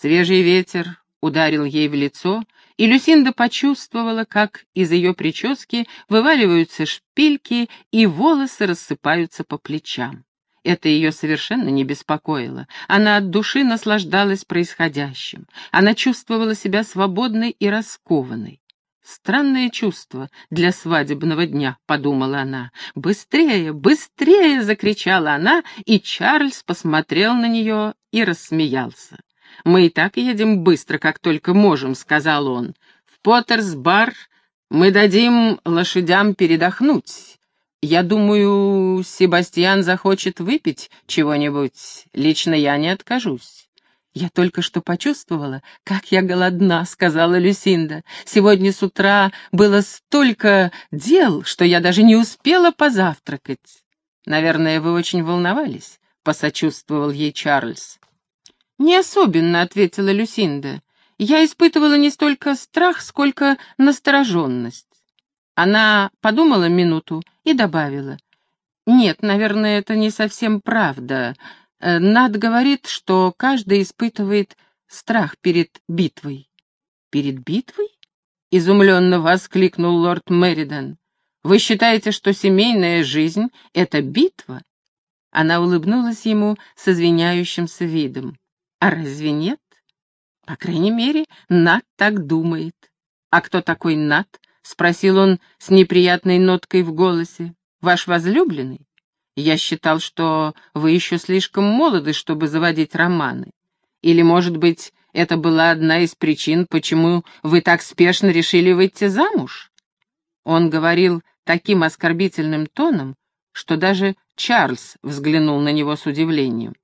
Свежий ветер ударил ей в лицо, и Люсинда почувствовала, как из ее прически вываливаются шпильки, и волосы рассыпаются по плечам. Это ее совершенно не беспокоило. Она от души наслаждалась происходящим. Она чувствовала себя свободной и раскованной. «Странное чувство для свадебного дня», — подумала она. «Быстрее, быстрее!» — закричала она, и Чарльз посмотрел на нее и рассмеялся. «Мы и так едем быстро, как только можем», — сказал он. «В Поттерс-бар мы дадим лошадям передохнуть. Я думаю, Себастьян захочет выпить чего-нибудь. Лично я не откажусь». «Я только что почувствовала, как я голодна», — сказала Люсинда. «Сегодня с утра было столько дел, что я даже не успела позавтракать». «Наверное, вы очень волновались», — посочувствовал ей Чарльз. «Не особенно», — ответила Люсинда. «Я испытывала не столько страх, сколько настороженность». Она подумала минуту и добавила. «Нет, наверное, это не совсем правда. Э, Над говорит, что каждый испытывает страх перед битвой. «Перед битвой?» — изумленно воскликнул лорд Меридан. «Вы считаете, что семейная жизнь — это битва?» Она улыбнулась ему с извиняющимся видом. «А разве нет?» «По крайней мере, Над так думает». «А кто такой Над?» — спросил он с неприятной ноткой в голосе. «Ваш возлюбленный?» Я считал, что вы еще слишком молоды, чтобы заводить романы. Или, может быть, это была одна из причин, почему вы так спешно решили выйти замуж?» Он говорил таким оскорбительным тоном, что даже Чарльз взглянул на него с удивлением.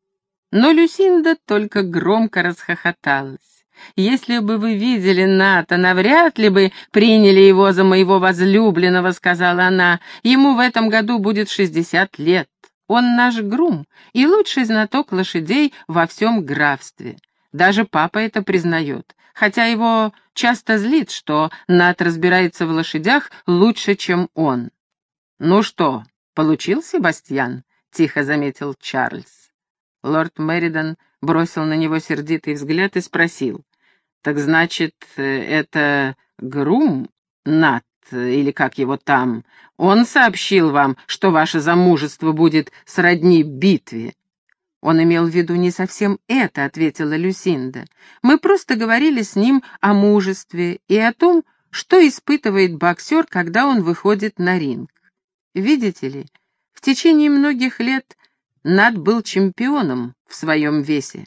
Но Люсинда только громко расхохоталась. «Если бы вы видели Ната, навряд ли бы приняли его за моего возлюбленного», — сказала она. «Ему в этом году будет шестьдесят лет. Он наш грум и лучший знаток лошадей во всем графстве. Даже папа это признает, хотя его часто злит, что Нат разбирается в лошадях лучше, чем он». «Ну что, получил Себастьян?» — тихо заметил Чарльз. Лорд Меридан бросил на него сердитый взгляд и спросил. «Так значит, э, это Грум, Нат, или как его там, он сообщил вам, что ваше замужество будет сродни битве?» «Он имел в виду не совсем это», — ответила Люсинда. «Мы просто говорили с ним о мужестве и о том, что испытывает боксер, когда он выходит на ринг. Видите ли, в течение многих лет Над был чемпионом в своем весе.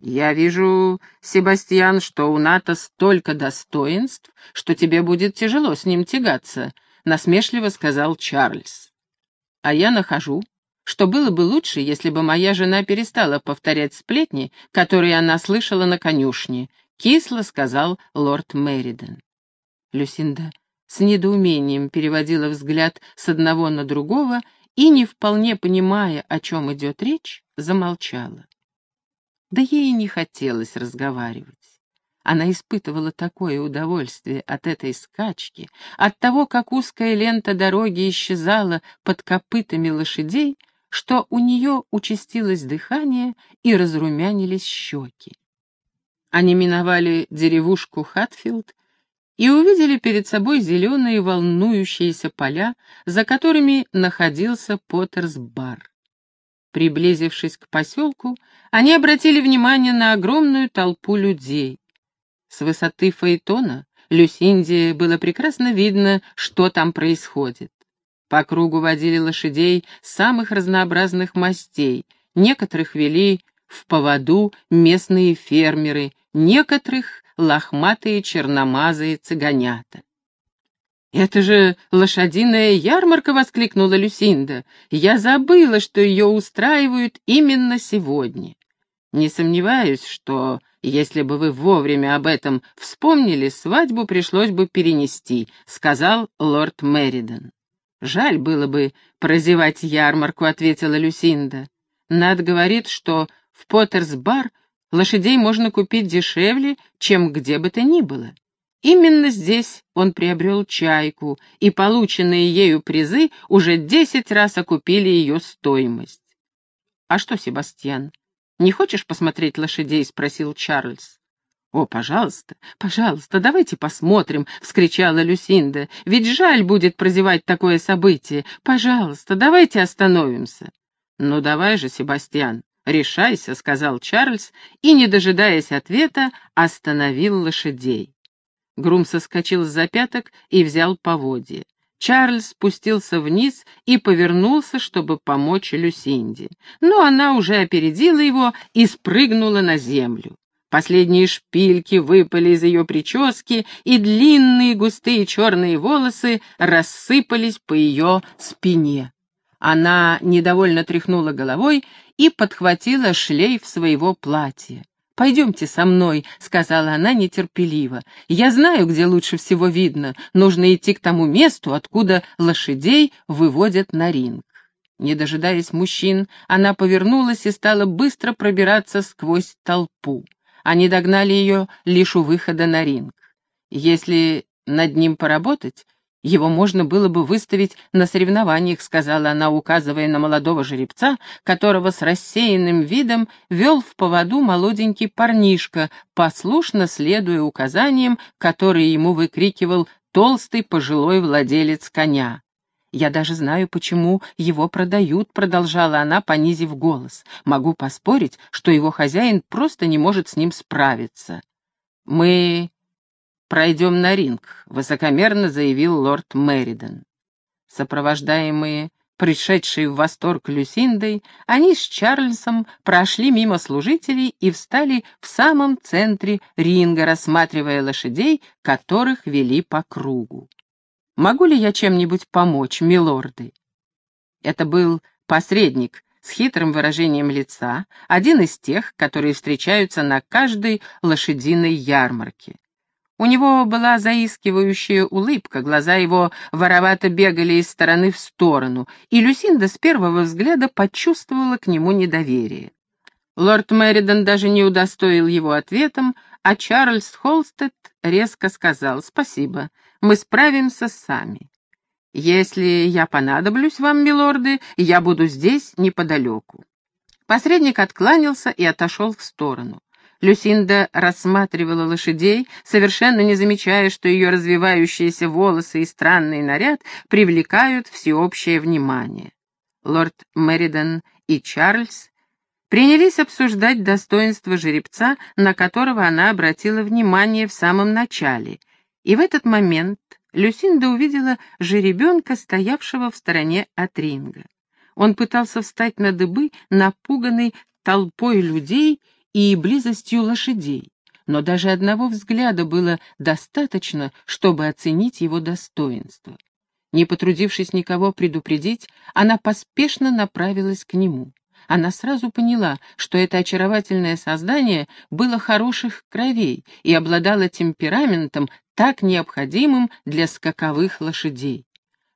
«Я вижу, Себастьян, что у Ната столько достоинств, что тебе будет тяжело с ним тягаться», — насмешливо сказал Чарльз. «А я нахожу, что было бы лучше, если бы моя жена перестала повторять сплетни, которые она слышала на конюшне», — кисло сказал лорд Мериден. Люсинда с недоумением переводила взгляд с одного на другого и, не вполне понимая, о чем идет речь, замолчала. Да ей не хотелось разговаривать. Она испытывала такое удовольствие от этой скачки, от того, как узкая лента дороги исчезала под копытами лошадей, что у нее участилось дыхание и разрумянились щеки. Они миновали деревушку Хатфилд и увидели перед собой зеленые волнующиеся поля, за которыми находился Поттерс-бар. Приблизившись к поселку, они обратили внимание на огромную толпу людей. С высоты Фаэтона Люсинде было прекрасно видно, что там происходит. По кругу водили лошадей самых разнообразных мастей, некоторых вели в поводу местные фермеры, некоторых — лохматые черномазые цыганята. «Это же лошадиная ярмарка!» — воскликнула Люсинда. «Я забыла, что ее устраивают именно сегодня. Не сомневаюсь, что, если бы вы вовремя об этом вспомнили, свадьбу пришлось бы перенести», — сказал лорд Меридан. «Жаль было бы прозевать ярмарку», — ответила Люсинда. «Над говорит, что в Поттерс-бар лошадей можно купить дешевле, чем где бы то ни было. Именно здесь он приобрел чайку, и полученные ею призы уже десять раз окупили ее стоимость. «А что, Себастьян, не хочешь посмотреть лошадей?» — спросил Чарльз. «О, пожалуйста, пожалуйста, давайте посмотрим!» — вскричала Люсинда. «Ведь жаль будет прозевать такое событие. Пожалуйста, давайте остановимся!» «Ну давай же, Себастьян, решайся», — сказал Чарльз, и, не дожидаясь ответа, остановил лошадей. Грум соскочил с запяток и взял поводья. Чарльз спустился вниз и повернулся, чтобы помочь Люсинде. Но она уже опередила его и спрыгнула на землю. Последние шпильки выпали из ее прически, и длинные густые черные волосы рассыпались по ее спине. Она недовольно тряхнула головой и подхватила шлейф своего платья. «Пойдемте со мной», — сказала она нетерпеливо. «Я знаю, где лучше всего видно. Нужно идти к тому месту, откуда лошадей выводят на ринг». Не дожидаясь мужчин, она повернулась и стала быстро пробираться сквозь толпу. Они догнали ее лишь у выхода на ринг. Если над ним поработать, его можно было бы выставить на соревнованиях, сказала она, указывая на молодого жеребца, которого с рассеянным видом вел в поводу молоденький парнишка, послушно следуя указаниям, которые ему выкрикивал толстый пожилой владелец коня. «Я даже знаю, почему его продают», — продолжала она, понизив голос. «Могу поспорить, что его хозяин просто не может с ним справиться». «Мы пройдем на ринг», — высокомерно заявил лорд Мэридон. Сопровождаемые пришедшие в восторг Люсиндой, они с Чарльзом прошли мимо служителей и встали в самом центре ринга, рассматривая лошадей, которых вели по кругу. «Могу ли я чем-нибудь помочь, милорды?» Это был посредник с хитрым выражением лица, один из тех, которые встречаются на каждой лошадиной ярмарке. У него была заискивающая улыбка, глаза его воровато бегали из стороны в сторону, и Люсинда с первого взгляда почувствовала к нему недоверие. Лорд Мэридон даже не удостоил его ответом, а Чарльз Холстед резко сказал «Спасибо, мы справимся сами. Если я понадоблюсь вам, милорды, я буду здесь неподалеку». Посредник откланялся и отошел в сторону. Люсинда рассматривала лошадей, совершенно не замечая, что ее развивающиеся волосы и странный наряд привлекают всеобщее внимание. Лорд Меридан и Чарльз принялись обсуждать достоинство жеребца, на которого она обратила внимание в самом начале, и в этот момент Люсинда увидела жеребенка, стоявшего в стороне от ринга. Он пытался встать на дыбы, напуганный толпой людей и близостью лошадей, но даже одного взгляда было достаточно, чтобы оценить его достоинство. Не потрудившись никого предупредить, она поспешно направилась к нему. Она сразу поняла, что это очаровательное создание было хороших кровей и обладало темпераментом, так необходимым для скаковых лошадей.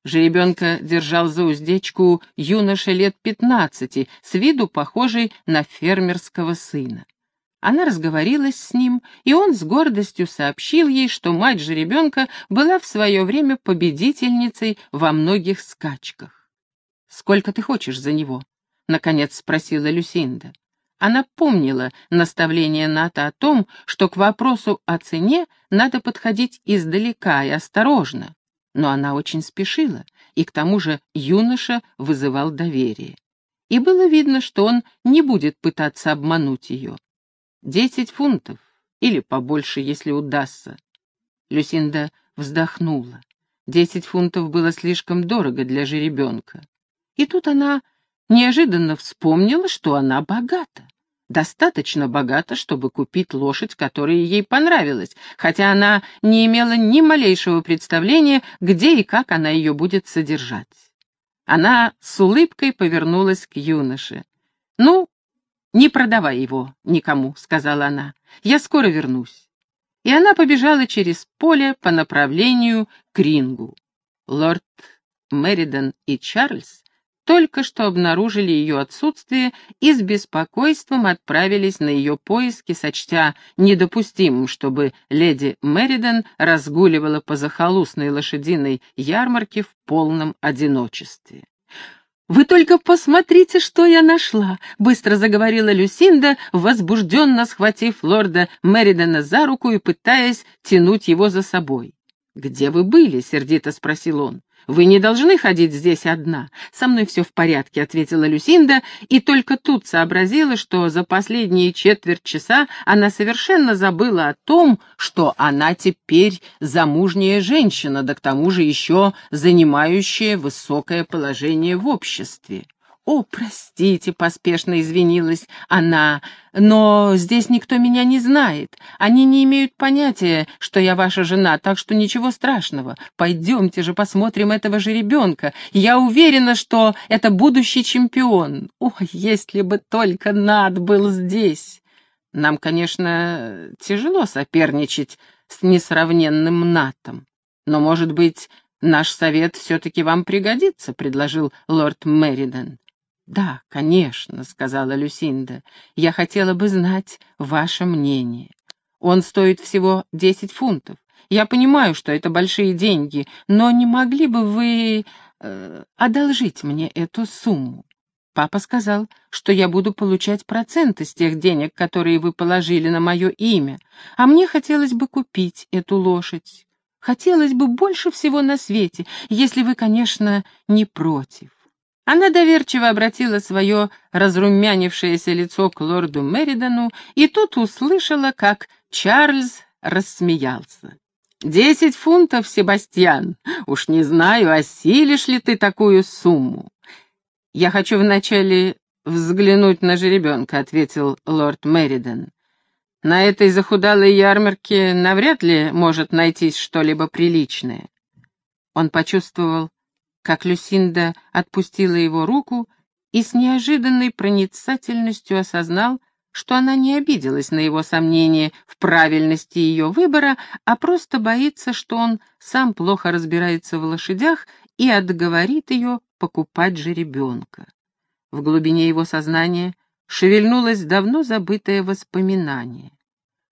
Жеребенка держал за уздечку юноша лет пятнадцати, с виду похожий на фермерского сына. Она разговорилась с ним, и он с гордостью сообщил ей, что мать жеребенка была в свое время победительницей во многих скачках. «Сколько ты хочешь за него?» — наконец спросила Люсинда. Она помнила наставление Ната о том, что к вопросу о цене надо подходить издалека и осторожно, но она очень спешила, и к тому же юноша вызывал доверие. И было видно, что он не будет пытаться обмануть ее. Десять фунтов, или побольше, если удастся. Люсинда вздохнула. Десять фунтов было слишком дорого для жеребенка. И тут она неожиданно вспомнила, что она богата достаточно богата, чтобы купить лошадь, которая ей понравилась, хотя она не имела ни малейшего представления, где и как она ее будет содержать. Она с улыбкой повернулась к юноше. «Ну, не продавай его никому», — сказала она. «Я скоро вернусь». И она побежала через поле по направлению к рингу. Лорд Меридан и Чарльз только что обнаружили ее отсутствие и с беспокойством отправились на ее поиски, сочтя недопустимым, чтобы леди Мериден разгуливала по захолустной лошадиной ярмарке в полном одиночестве. «Вы только посмотрите, что я нашла!» — быстро заговорила Люсинда, возбужденно схватив лорда Меридана за руку и пытаясь тянуть его за собой. «Где вы были?» — сердито спросил он. «Вы не должны ходить здесь одна. Со мной все в порядке», — ответила Люсинда, и только тут сообразила, что за последние четверть часа она совершенно забыла о том, что она теперь замужняя женщина, да к тому же еще занимающая высокое положение в обществе. «О, простите», — поспешно извинилась она, — «но здесь никто меня не знает. Они не имеют понятия, что я ваша жена, так что ничего страшного. Пойдемте же посмотрим этого же ребенка. Я уверена, что это будущий чемпион. О, если бы только Над был здесь!» Нам, конечно, тяжело соперничать с несравненным Натом, но, может быть, наш совет все-таки вам пригодится, — предложил лорд Мериден. «Да, конечно», — сказала Люсинда. «Я хотела бы знать ваше мнение. Он стоит всего десять фунтов. Я понимаю, что это большие деньги, но не могли бы вы э, одолжить мне эту сумму? Папа сказал, что я буду получать проценты с тех денег, которые вы положили на мое имя, а мне хотелось бы купить эту лошадь. Хотелось бы больше всего на свете, если вы, конечно, не против». Она доверчиво обратила свое разрумянившееся лицо к лорду Меридану, и тут услышала, как Чарльз рассмеялся. «Десять фунтов, Себастьян! Уж не знаю, осилишь ли ты такую сумму?» «Я хочу вначале взглянуть на жеребенка», — ответил лорд Меридан. «На этой захудалой ярмарке навряд ли может найтись что-либо приличное». Он почувствовал, как Люсинда отпустила его руку и с неожиданной проницательностью осознал, что она не обиделась на его сомнения в правильности ее выбора, а просто боится, что он сам плохо разбирается в лошадях и отговорит ее покупать же ребенка. В глубине его сознания шевельнулось давно забытое воспоминание.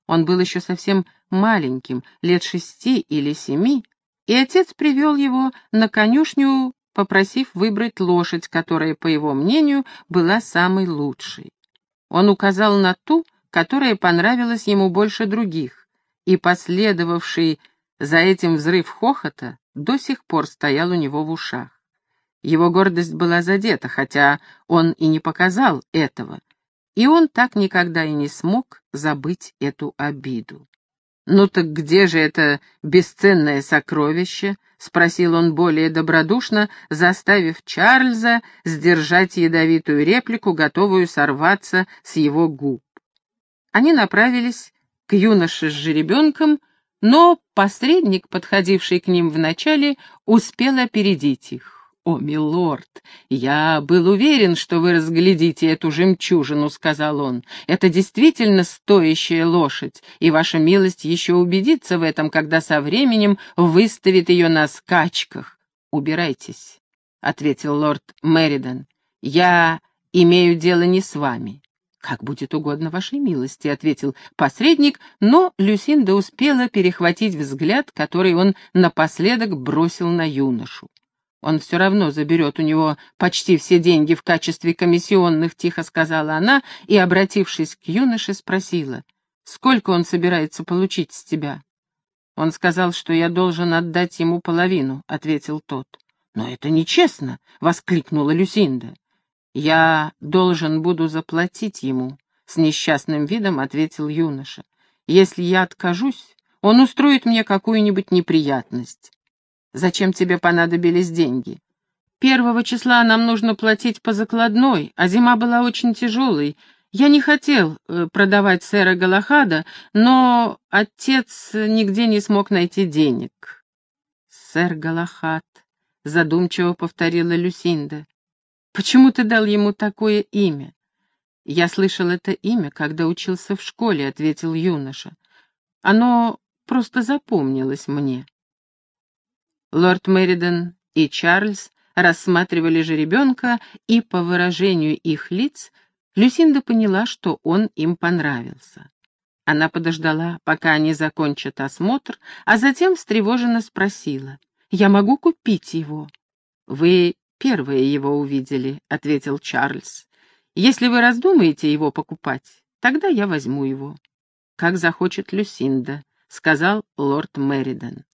Он был еще совсем маленьким, лет шести или семи, и отец привел его на конюшню, попросив выбрать лошадь, которая, по его мнению, была самой лучшей. Он указал на ту, которая понравилась ему больше других, и последовавший за этим взрыв хохота до сих пор стоял у него в ушах. Его гордость была задета, хотя он и не показал этого, и он так никогда и не смог забыть эту обиду. «Ну так где же это бесценное сокровище?» — спросил он более добродушно, заставив Чарльза сдержать ядовитую реплику, готовую сорваться с его губ. Они направились к юноше с жеребенком, но посредник, подходивший к ним вначале, успел опередить их. «О, милорд, я был уверен, что вы разглядите эту жемчужину», — сказал он. «Это действительно стоящая лошадь, и ваша милость еще убедится в этом, когда со временем выставит ее на скачках. Убирайтесь», — ответил лорд Меридан. «Я имею дело не с вами». «Как будет угодно вашей милости», — ответил посредник, но Люсинда успела перехватить взгляд, который он напоследок бросил на юношу. Он все равно заберет у него почти все деньги в качестве комиссионных, тихо сказала она и, обратившись к юноше, спросила, сколько он собирается получить с тебя. Он сказал, что я должен отдать ему половину, ответил тот. Но это нечестно, воскликнула Люсинда. Я должен буду заплатить ему, с несчастным видом ответил юноша. Если я откажусь, он устроит мне какую-нибудь неприятность. Зачем тебе понадобились деньги? Первого числа нам нужно платить по закладной, а зима была очень тяжелой. Я не хотел э, продавать сэра Галахада, но отец нигде не смог найти денег. Сэр Галахад, задумчиво повторила Люсинда. Почему ты дал ему такое имя? Я слышал это имя, когда учился в школе, ответил юноша. Оно просто запомнилось мне. Лорд Мэридон и Чарльз рассматривали жеребенка, и по выражению их лиц Люсинда поняла, что он им понравился. Она подождала, пока они закончат осмотр, а затем встревоженно спросила, «Я могу купить его?» «Вы первые его увидели», — ответил Чарльз. «Если вы раздумаете его покупать, тогда я возьму его». «Как захочет Люсинда», — сказал лорд Мериден.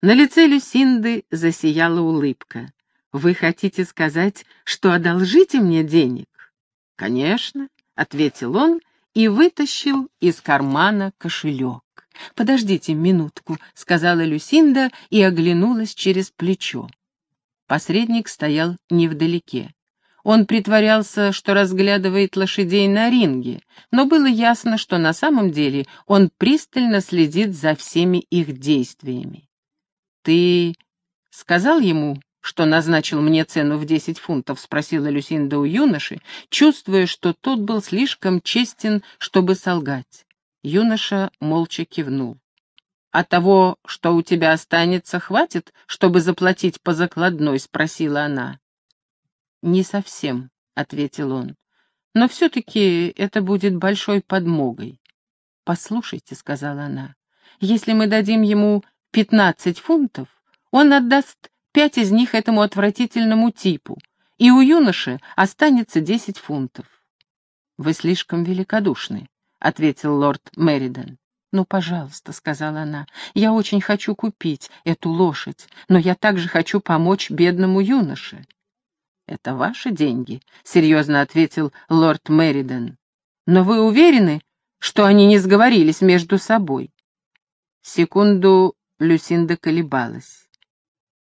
На лице Люсинды засияла улыбка. «Вы хотите сказать, что одолжите мне денег?» «Конечно», — ответил он и вытащил из кармана кошелек. «Подождите минутку», — сказала Люсинда и оглянулась через плечо. Посредник стоял невдалеке. Он притворялся, что разглядывает лошадей на ринге, но было ясно, что на самом деле он пристально следит за всеми их действиями. «Ты сказал ему, что назначил мне цену в десять фунтов?» — спросила Люсинда у юноши, чувствуя, что тот был слишком честен, чтобы солгать. Юноша молча кивнул. «А того, что у тебя останется, хватит, чтобы заплатить по закладной?» — спросила она. «Не совсем», — ответил он. «Но все-таки это будет большой подмогой». «Послушайте», — сказала она, — «если мы дадим ему пятнадцать фунтов, он отдаст пять из них этому отвратительному типу, и у юноши останется десять фунтов». «Вы слишком великодушны», — ответил лорд Мериден. «Ну, пожалуйста», — сказала она, — «я очень хочу купить эту лошадь, но я также хочу помочь бедному юноше». «Это ваши деньги», — серьезно ответил лорд Мериден. «Но вы уверены, что они не сговорились между собой?» Секунду Люсинда колебалась.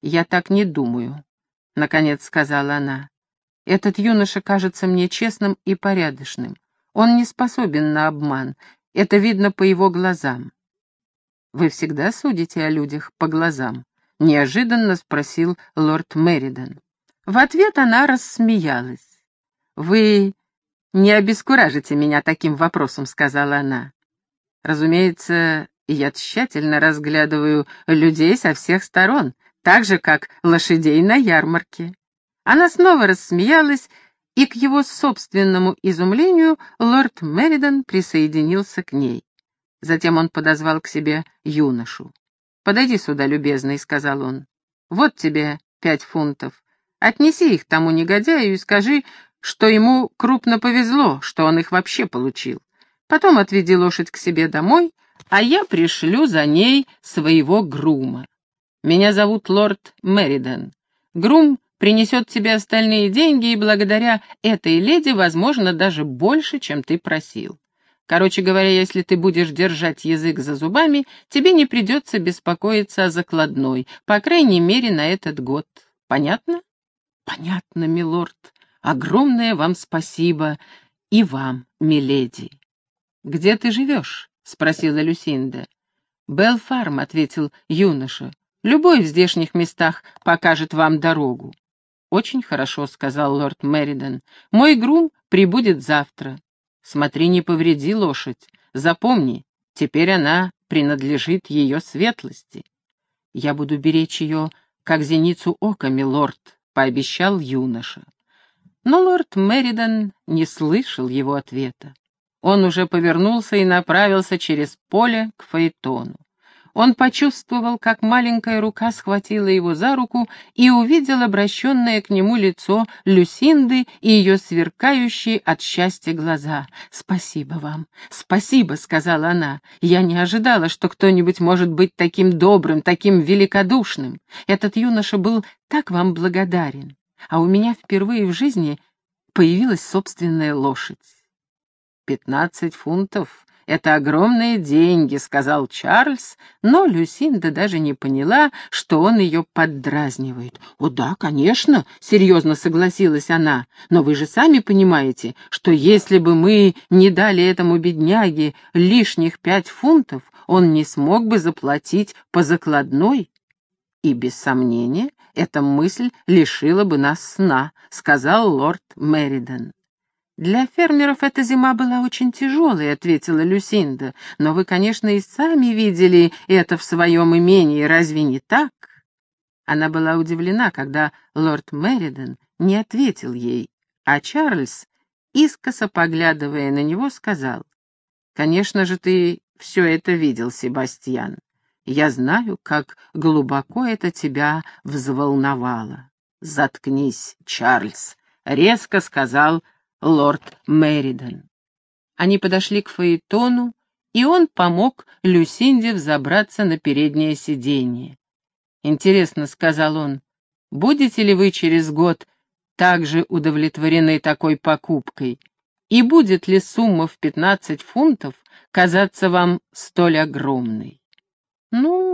«Я так не думаю», — наконец сказала она. «Этот юноша кажется мне честным и порядочным. Он не способен на обман. Это видно по его глазам». «Вы всегда судите о людях по глазам?» — неожиданно спросил лорд Мериден. В ответ она рассмеялась. «Вы не обескуражите меня таким вопросом», — сказала она. «Разумеется, я тщательно разглядываю людей со всех сторон, так же, как лошадей на ярмарке». Она снова рассмеялась, и к его собственному изумлению лорд Меридан присоединился к ней. Затем он подозвал к себе юношу. «Подойди сюда, любезный», — сказал он. «Вот тебе пять фунтов. Отнеси их тому негодяю и скажи, что ему крупно повезло, что он их вообще получил. Потом отведи лошадь к себе домой, а я пришлю за ней своего грума. Меня зовут лорд Мериден. Грум принесет тебе остальные деньги, и благодаря этой леди, возможно, даже больше, чем ты просил. Короче говоря, если ты будешь держать язык за зубами, тебе не придется беспокоиться о закладной, по крайней мере, на этот год. Понятно? «Понятно, милорд. Огромное вам спасибо. И вам, миледи». «Где ты живешь?» — спросила Люсинда. «Белфарм», — ответил юноша. «Любой в здешних местах покажет вам дорогу». «Очень хорошо», — сказал лорд Меридон. «Мой грум прибудет завтра. Смотри, не повреди лошадь. Запомни, теперь она принадлежит ее светлости. Я буду беречь ее, как зеницу ока, милорд», пообещал юноша. Но лорд Меридан не слышал его ответа. Он уже повернулся и направился через поле к Фаэтону. Он почувствовал, как маленькая рука схватила его за руку и увидел обращенное к нему лицо Люсинды и ее сверкающие от счастья глаза. «Спасибо вам, спасибо», — сказала она. «Я не ожидала, что кто-нибудь может быть таким добрым, таким великодушным. Этот юноша был так вам благодарен. А у меня впервые в жизни появилась собственная лошадь». «Пятнадцать фунтов это огромные деньги», — сказал Чарльз, но Люсинда даже не поняла, что он ее поддразнивает. «О да, конечно», — серьезно согласилась она, «но вы же сами понимаете, что если бы мы не дали этому бедняге лишних пять фунтов, он не смог бы заплатить по закладной». «И без сомнения, эта мысль лишила бы нас сна», — сказал лорд Мериден. «Для фермеров эта зима была очень тяжелой», — ответила Люсинда. «Но вы, конечно, и сами видели это в своем имении, разве не так?» Она была удивлена, когда лорд Мериден не ответил ей, а Чарльз, искоса поглядывая на него, сказал, «Конечно же, ты все это видел, Себастьян. Я знаю, как глубоко это тебя взволновало. «Заткнись, Чарльз», — резко сказал лорд Меридан. Они подошли к Фаэтону, и он помог Люсинде взобраться на переднее сиденье. «Интересно», — сказал он, — «будете ли вы через год также удовлетворены такой покупкой? И будет ли сумма в пятнадцать фунтов казаться вам столь огромной?» «Ну,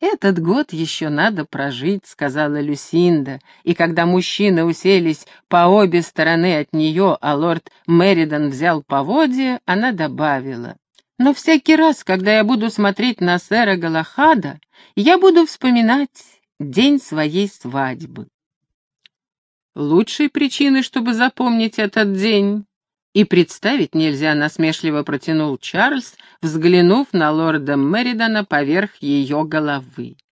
этот год еще надо прожить», — сказала Люсинда, и когда мужчины уселись по обе стороны от нее, а лорд Меридан взял поводья, она добавила. «Но всякий раз, когда я буду смотреть на сэра Галахада, я буду вспоминать день своей свадьбы». Лучшей причины, чтобы запомнить этот день, и представить нельзя, насмешливо протянул Чарльз, взглянув на лорда Меридана поверх ее головы.